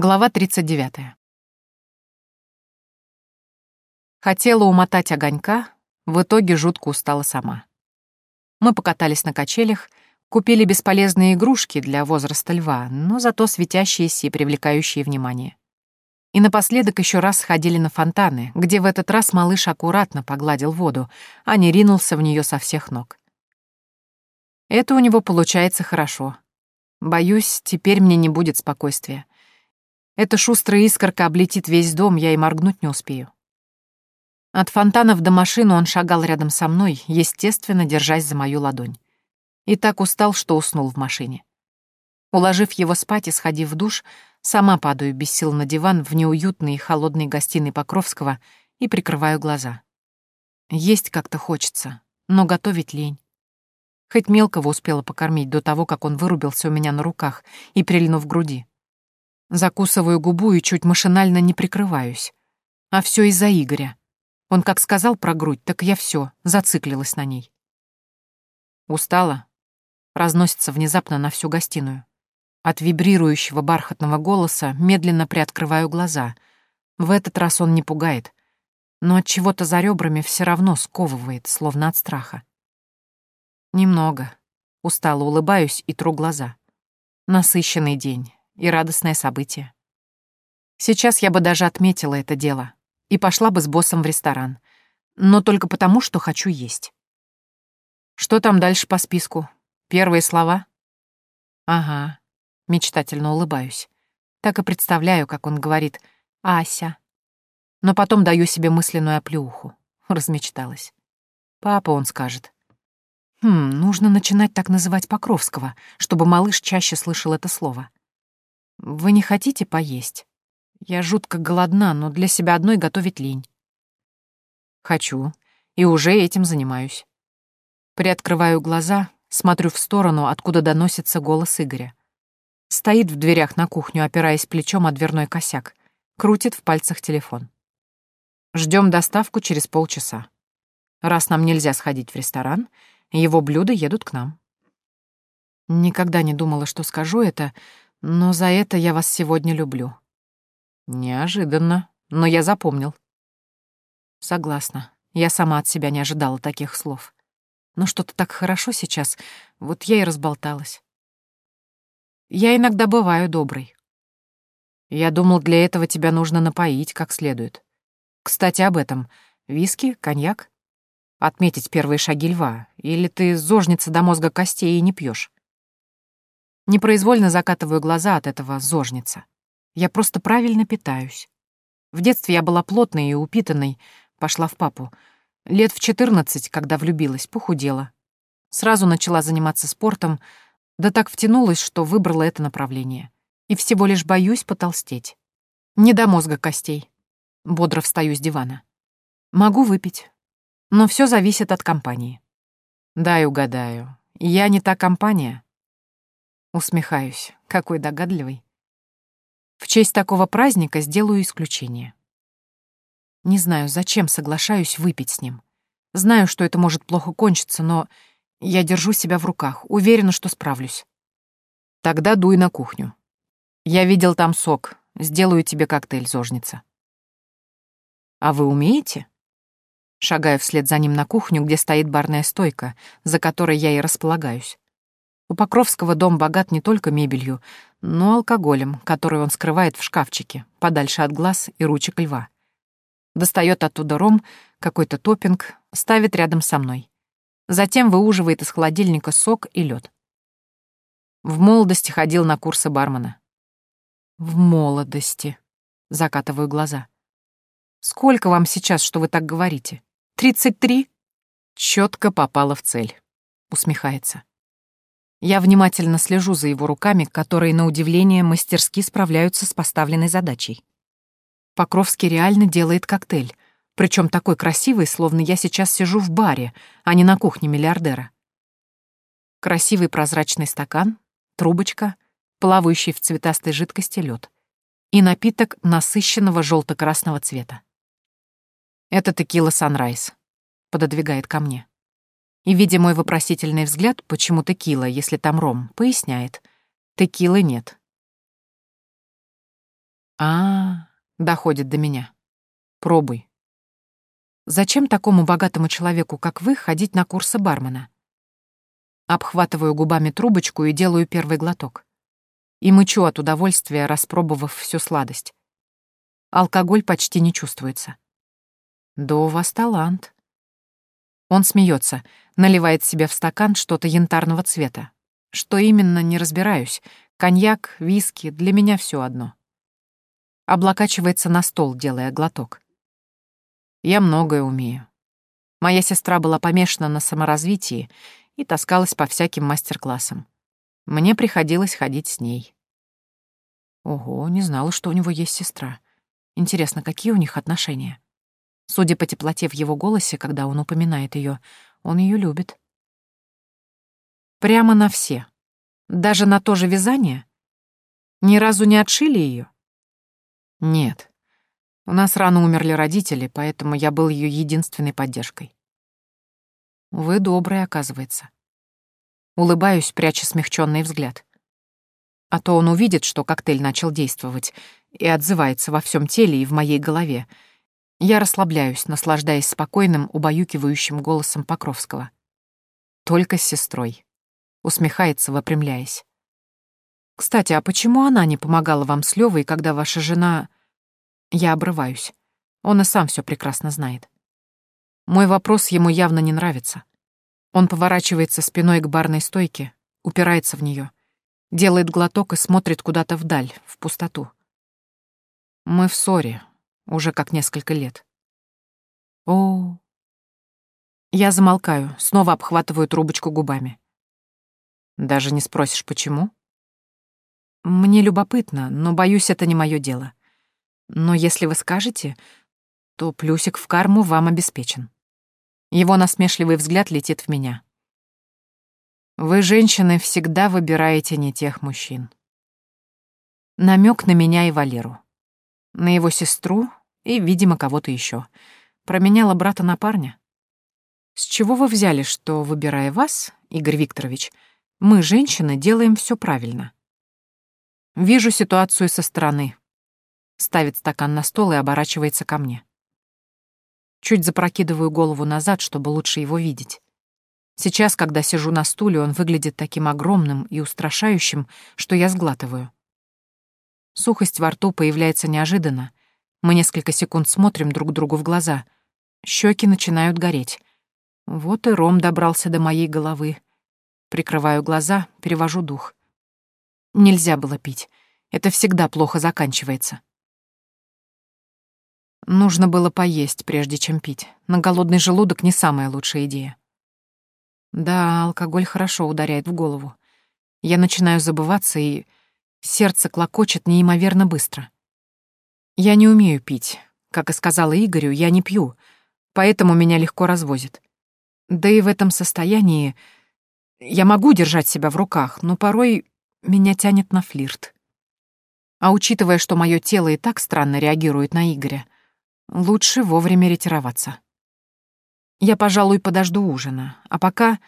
Глава 39. Хотела умотать огонька, в итоге жутко устала сама. Мы покатались на качелях, купили бесполезные игрушки для возраста льва, но зато светящиеся и привлекающие внимание. И напоследок еще раз сходили на фонтаны, где в этот раз малыш аккуратно погладил воду, а не ринулся в нее со всех ног. Это у него получается хорошо. Боюсь, теперь мне не будет спокойствия. Эта шустрая искорка облетит весь дом, я и моргнуть не успею. От фонтанов до машины он шагал рядом со мной, естественно, держась за мою ладонь. И так устал, что уснул в машине. Уложив его спать и сходив в душ, сама падаю без сил на диван в неуютной и холодной гостиной Покровского и прикрываю глаза. Есть как-то хочется, но готовить лень. Хоть мелкого успела покормить до того, как он вырубился у меня на руках и прильнув в груди. Закусываю губу и чуть машинально не прикрываюсь. А все из-за Игоря. Он как сказал про грудь, так я все зациклилась на ней. Устала? Разносится внезапно на всю гостиную. От вибрирующего бархатного голоса медленно приоткрываю глаза. В этот раз он не пугает, но от чего-то за ребрами все равно сковывает, словно от страха. Немного. Устало улыбаюсь и тру глаза. Насыщенный день и радостное событие. Сейчас я бы даже отметила это дело и пошла бы с боссом в ресторан, но только потому, что хочу есть. Что там дальше по списку? Первые слова? Ага, мечтательно улыбаюсь. Так и представляю, как он говорит «Ася». Но потом даю себе мысленную оплеуху. Размечталась. Папа, он скажет. Хм, нужно начинать так называть Покровского, чтобы малыш чаще слышал это слово. «Вы не хотите поесть? Я жутко голодна, но для себя одной готовить лень». «Хочу, и уже этим занимаюсь». Приоткрываю глаза, смотрю в сторону, откуда доносится голос Игоря. Стоит в дверях на кухню, опираясь плечом о дверной косяк, крутит в пальцах телефон. Ждем доставку через полчаса. Раз нам нельзя сходить в ресторан, его блюда едут к нам. Никогда не думала, что скажу это, но за это я вас сегодня люблю. Неожиданно, но я запомнил. Согласна. Я сама от себя не ожидала таких слов. Но что-то так хорошо сейчас, вот я и разболталась. Я иногда бываю доброй. Я думал, для этого тебя нужно напоить как следует. Кстати, об этом. Виски, коньяк? Отметить первые шаги льва? Или ты зожница до мозга костей и не пьешь? Непроизвольно закатываю глаза от этого зожница. Я просто правильно питаюсь. В детстве я была плотной и упитанной, пошла в папу. Лет в 14, когда влюбилась, похудела. Сразу начала заниматься спортом, да так втянулась, что выбрала это направление. И всего лишь боюсь потолстеть. Не до мозга костей. Бодро встаю с дивана. Могу выпить. Но все зависит от компании. Дай угадаю. Я не та компания. Усмехаюсь. Какой догадливый. В честь такого праздника сделаю исключение. Не знаю, зачем соглашаюсь выпить с ним. Знаю, что это может плохо кончиться, но я держу себя в руках, уверена, что справлюсь. Тогда дуй на кухню. Я видел там сок. Сделаю тебе коктейль, зожница. А вы умеете? Шагаю вслед за ним на кухню, где стоит барная стойка, за которой я и располагаюсь. У Покровского дом богат не только мебелью, но алкоголем, который он скрывает в шкафчике, подальше от глаз и ручек льва. Достает оттуда ром, какой-то топпинг, ставит рядом со мной. Затем выуживает из холодильника сок и лед. В молодости ходил на курсы бармена. В молодости. Закатываю глаза. Сколько вам сейчас, что вы так говорите? Тридцать три? Четко попала в цель. Усмехается. Я внимательно слежу за его руками, которые, на удивление, мастерски справляются с поставленной задачей. Покровский реально делает коктейль, причем такой красивый, словно я сейчас сижу в баре, а не на кухне миллиардера. Красивый прозрачный стакан, трубочка, плавающий в цветастой жидкости лед и напиток насыщенного желто-красного цвета. «Это текила Санрайз», — пододвигает ко мне и, видя мой вопросительный взгляд, почему текила, если там ром, поясняет. Текилы нет. Доходит до меня. Пробуй. Зачем такому богатому человеку, как вы, ходить на курсы бармена? Обхватываю губами трубочку и делаю первый глоток. И мычу от удовольствия, распробовав всю сладость. Алкоголь почти не чувствуется. Да у вас талант. Он смеется, наливает себе в стакан что-то янтарного цвета. Что именно, не разбираюсь. Коньяк, виски, для меня все одно. Облокачивается на стол, делая глоток. Я многое умею. Моя сестра была помешана на саморазвитии и таскалась по всяким мастер-классам. Мне приходилось ходить с ней. Ого, не знала, что у него есть сестра. Интересно, какие у них отношения? Судя по теплоте в его голосе, когда он упоминает ее, он ее любит. Прямо на все. Даже на то же вязание? Ни разу не отшили ее? Нет. У нас рано умерли родители, поэтому я был ее единственной поддержкой. Вы добрый, оказывается. Улыбаюсь, пряча смягченный взгляд. А то он увидит, что коктейль начал действовать, и отзывается во всем теле и в моей голове. Я расслабляюсь, наслаждаясь спокойным, убаюкивающим голосом Покровского. Только с сестрой. Усмехается, выпрямляясь. Кстати, а почему она не помогала вам с Левой, когда ваша жена... Я обрываюсь. Он и сам все прекрасно знает. Мой вопрос ему явно не нравится. Он поворачивается спиной к барной стойке, упирается в нее, делает глоток и смотрит куда-то вдаль, в пустоту. Мы в ссоре, уже как несколько лет. О, Я замолкаю, снова обхватываю трубочку губами. Даже не спросишь, почему? Мне любопытно, но, боюсь, это не мое дело. Но если вы скажете, то плюсик в карму вам обеспечен. Его насмешливый взгляд летит в меня. Вы, женщины, всегда выбираете не тех мужчин. Намек на меня и Валеру. На его сестру и, видимо, кого-то еще. Променяла брата на парня. С чего вы взяли, что, выбирая вас, Игорь Викторович, мы, женщины, делаем все правильно? Вижу ситуацию со стороны, ставит стакан на стол и оборачивается ко мне. Чуть запрокидываю голову назад, чтобы лучше его видеть. Сейчас, когда сижу на стуле, он выглядит таким огромным и устрашающим, что я сглатываю. Сухость во рту появляется неожиданно. Мы несколько секунд смотрим друг другу в глаза. Щеки начинают гореть. Вот и ром добрался до моей головы. Прикрываю глаза, перевожу дух. Нельзя было пить. Это всегда плохо заканчивается. Нужно было поесть, прежде чем пить. На голодный желудок не самая лучшая идея. Да, алкоголь хорошо ударяет в голову. Я начинаю забываться, и сердце клокочет неимоверно быстро. Я не умею пить. Как и сказала Игорю, я не пью, поэтому меня легко развозит. Да и в этом состоянии я могу держать себя в руках, но порой меня тянет на флирт. А учитывая, что мое тело и так странно реагирует на Игоря, Лучше вовремя ретироваться. Я, пожалуй, подожду ужина, а пока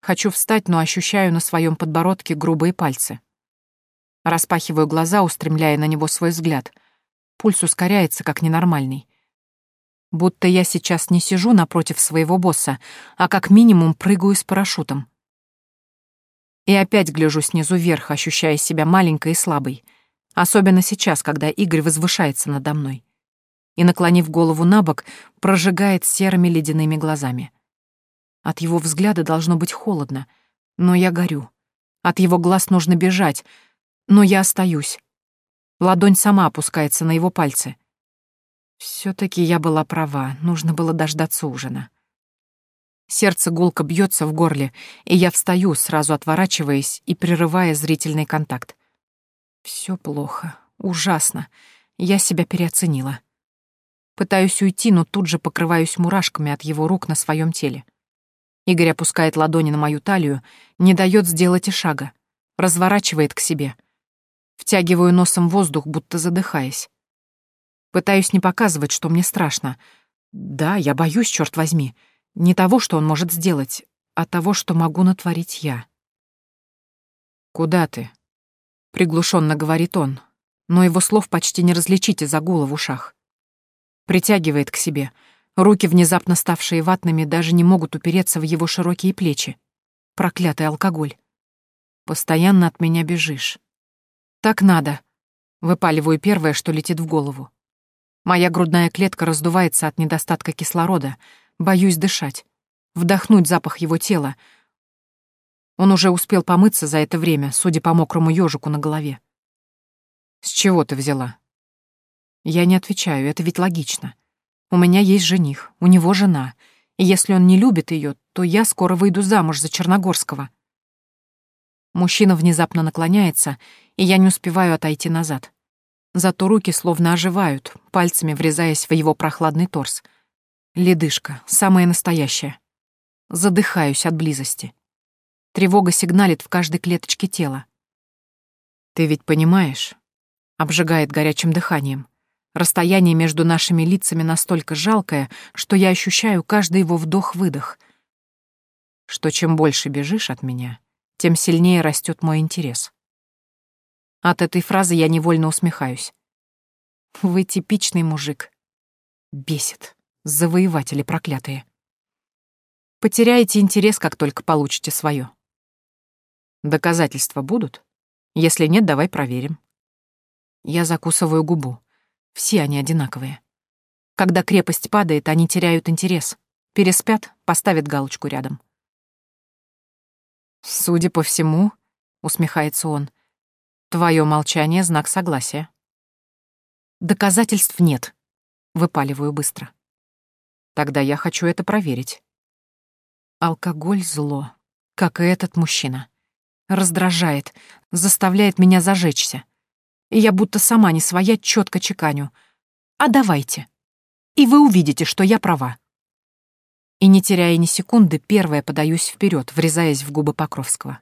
хочу встать, но ощущаю на своем подбородке грубые пальцы. Распахиваю глаза, устремляя на него свой взгляд. Пульс ускоряется, как ненормальный. Будто я сейчас не сижу напротив своего босса, а как минимум прыгаю с парашютом. И опять гляжу снизу вверх, ощущая себя маленькой и слабой. Особенно сейчас, когда Игорь возвышается надо мной и, наклонив голову на бок, прожигает серыми ледяными глазами. От его взгляда должно быть холодно, но я горю. От его глаз нужно бежать, но я остаюсь. Ладонь сама опускается на его пальцы. все таки я была права, нужно было дождаться ужина. Сердце гулко бьется в горле, и я встаю, сразу отворачиваясь и прерывая зрительный контакт. Все плохо, ужасно. Я себя переоценила. Пытаюсь уйти, но тут же покрываюсь мурашками от его рук на своем теле. Игорь опускает ладони на мою талию, не дает сделать и шага, разворачивает к себе. Втягиваю носом воздух, будто задыхаясь. Пытаюсь не показывать, что мне страшно. Да, я боюсь, черт возьми. Не того, что он может сделать, а того, что могу натворить я. «Куда ты?» — приглушенно говорит он, но его слов почти не различить из-за гула в ушах. Притягивает к себе. Руки, внезапно ставшие ватными, даже не могут упереться в его широкие плечи. Проклятый алкоголь. Постоянно от меня бежишь. Так надо. Выпаливаю первое, что летит в голову. Моя грудная клетка раздувается от недостатка кислорода. Боюсь дышать. Вдохнуть запах его тела. Он уже успел помыться за это время, судя по мокрому ежику на голове. «С чего ты взяла?» Я не отвечаю, это ведь логично. У меня есть жених, у него жена. И если он не любит ее, то я скоро выйду замуж за Черногорского. Мужчина внезапно наклоняется, и я не успеваю отойти назад. Зато руки словно оживают, пальцами врезаясь в его прохладный торс. Ледышка, самая настоящая. Задыхаюсь от близости. Тревога сигналит в каждой клеточке тела. «Ты ведь понимаешь?» — обжигает горячим дыханием. Расстояние между нашими лицами настолько жалкое, что я ощущаю каждый его вдох-выдох. Что чем больше бежишь от меня, тем сильнее растет мой интерес. От этой фразы я невольно усмехаюсь. Вы типичный мужик. Бесит. Завоеватели проклятые. Потеряете интерес, как только получите свое. Доказательства будут? Если нет, давай проверим. Я закусываю губу. Все они одинаковые. Когда крепость падает, они теряют интерес. Переспят, поставят галочку рядом. «Судя по всему», — усмехается он, — «твое молчание — знак согласия». «Доказательств нет», — выпаливаю быстро. «Тогда я хочу это проверить». Алкоголь — зло, как и этот мужчина. Раздражает, заставляет меня зажечься. И я будто сама не своя четко чеканю. А давайте. И вы увидите, что я права. И не теряя ни секунды, первая подаюсь вперед, врезаясь в губы Покровского.